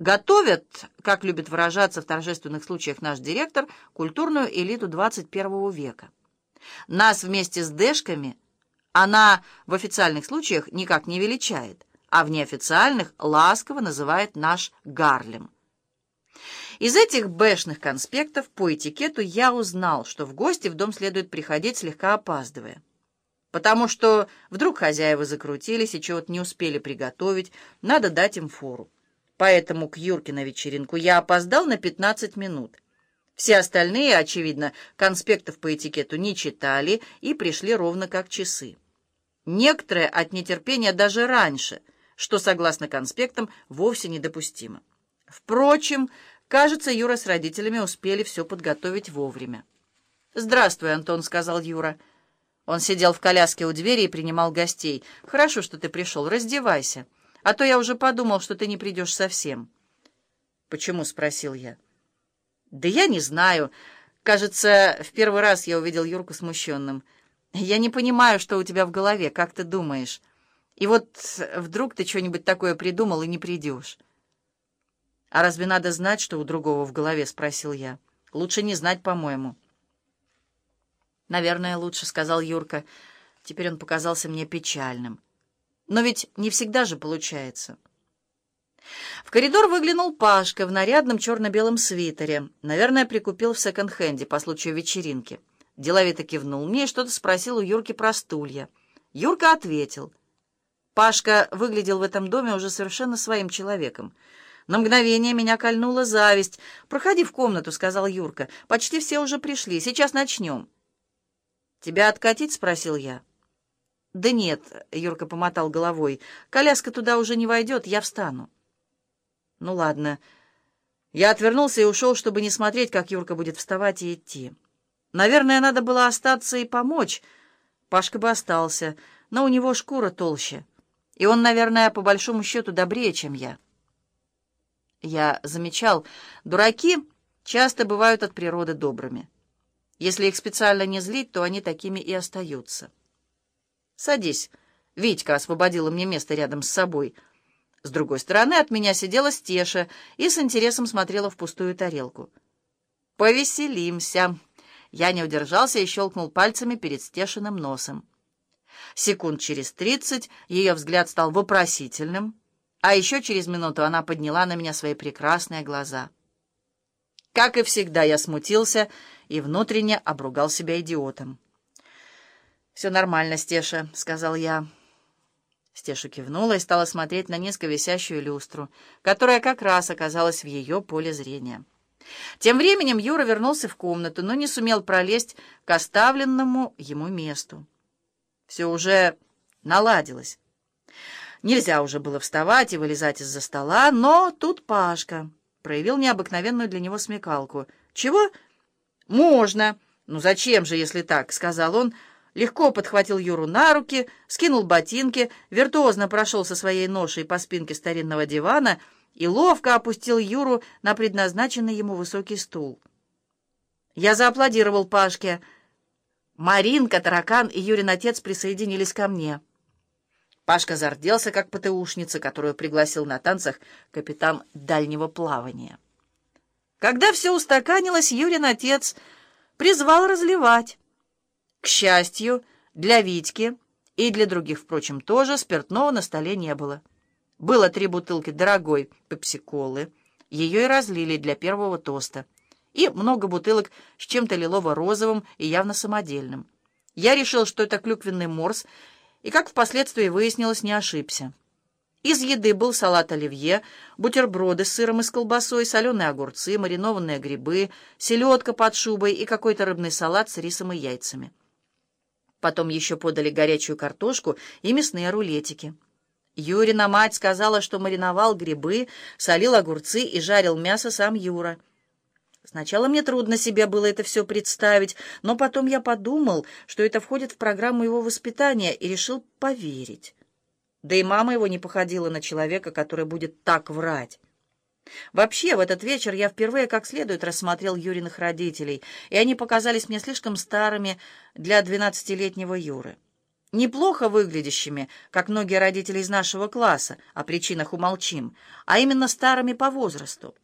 Готовят, как любит выражаться в торжественных случаях наш директор, культурную элиту 21 века. Нас вместе с Дэшками она в официальных случаях никак не величает, а в неофициальных ласково называет наш Гарлем. Из этих бэшных конспектов по этикету я узнал, что в гости в дом следует приходить слегка опаздывая. Потому что вдруг хозяева закрутились и чего-то не успели приготовить, надо дать им фору. Поэтому к Юрке на вечеринку я опоздал на 15 минут. Все остальные, очевидно, конспектов по этикету не читали и пришли ровно как часы. Некоторые от нетерпения даже раньше, что, согласно конспектам, вовсе недопустимо. Впрочем, кажется, Юра с родителями успели все подготовить вовремя. «Здравствуй, Антон», — сказал Юра. Он сидел в коляске у двери и принимал гостей. «Хорошо, что ты пришел. Раздевайся. А то я уже подумал, что ты не придешь совсем». «Почему?» — спросил я. «Да я не знаю. Кажется, в первый раз я увидел Юрку смущенным. Я не понимаю, что у тебя в голове, как ты думаешь. И вот вдруг ты что-нибудь такое придумал и не придешь». «А разве надо знать, что у другого в голове?» — спросил я. «Лучше не знать, по-моему». «Наверное, лучше», — сказал Юрка. Теперь он показался мне печальным. «Но ведь не всегда же получается». В коридор выглянул Пашка в нарядном черно-белом свитере. Наверное, прикупил в секонд-хенде по случаю вечеринки. Деловито кивнул мне и что-то спросил у Юрки про стулья. Юрка ответил. Пашка выглядел в этом доме уже совершенно своим человеком. На мгновение меня кольнула зависть. «Проходи в комнату», — сказал Юрка. «Почти все уже пришли. Сейчас начнем». «Тебя откатить?» — спросил я. «Да нет», — Юрка помотал головой, — «коляска туда уже не войдет, я встану». «Ну ладно». Я отвернулся и ушел, чтобы не смотреть, как Юрка будет вставать и идти. Наверное, надо было остаться и помочь. Пашка бы остался, но у него шкура толще. И он, наверное, по большому счету добрее, чем я. Я замечал, дураки часто бывают от природы добрыми. Если их специально не злить, то они такими и остаются. «Садись». Витька освободила мне место рядом с собой. С другой стороны от меня сидела Стеша и с интересом смотрела в пустую тарелку. «Повеселимся». Я не удержался и щелкнул пальцами перед Стешиным носом. Секунд через тридцать ее взгляд стал вопросительным, а еще через минуту она подняла на меня свои прекрасные глаза. Как и всегда, я смутился и внутренне обругал себя идиотом. «Все нормально, Стеша», — сказал я. Стеша кивнула и стала смотреть на низко висящую люстру, которая как раз оказалась в ее поле зрения. Тем временем Юра вернулся в комнату, но не сумел пролезть к оставленному ему месту. Все уже наладилось. Нельзя уже было вставать и вылезать из-за стола, но тут Пашка проявил необыкновенную для него смекалку. «Чего?» «Можно. Ну зачем же, если так?» — сказал он. Легко подхватил Юру на руки, скинул ботинки, виртуозно прошел со своей ношей по спинке старинного дивана и ловко опустил Юру на предназначенный ему высокий стул. Я зааплодировал Пашке. Маринка, Таракан и Юрин отец присоединились ко мне. Пашка зарделся, как ПТУшница, которую пригласил на танцах капитан дальнего плавания. Когда все устаканилось, Юрин отец призвал разливать. К счастью, для Витьки и для других, впрочем, тоже спиртного на столе не было. Было три бутылки дорогой пепсиколы, ее и разлили для первого тоста, и много бутылок с чем-то лилово-розовым и явно самодельным. Я решил, что это клюквенный морс, и, как впоследствии выяснилось, не ошибся. Из еды был салат оливье, бутерброды с сыром и с колбасой, соленые огурцы, маринованные грибы, селедка под шубой и какой-то рыбный салат с рисом и яйцами. Потом еще подали горячую картошку и мясные рулетики. Юрина мать сказала, что мариновал грибы, солил огурцы и жарил мясо сам Юра. Сначала мне трудно себе было это все представить, но потом я подумал, что это входит в программу его воспитания, и решил поверить. Да и мама его не походила на человека, который будет так врать. Вообще, в этот вечер я впервые как следует рассмотрел Юриных родителей, и они показались мне слишком старыми для двенадцатилетнего Юры. неплохо выглядящими, как многие родители из нашего класса, о причинах умолчим, а именно старыми по возрасту.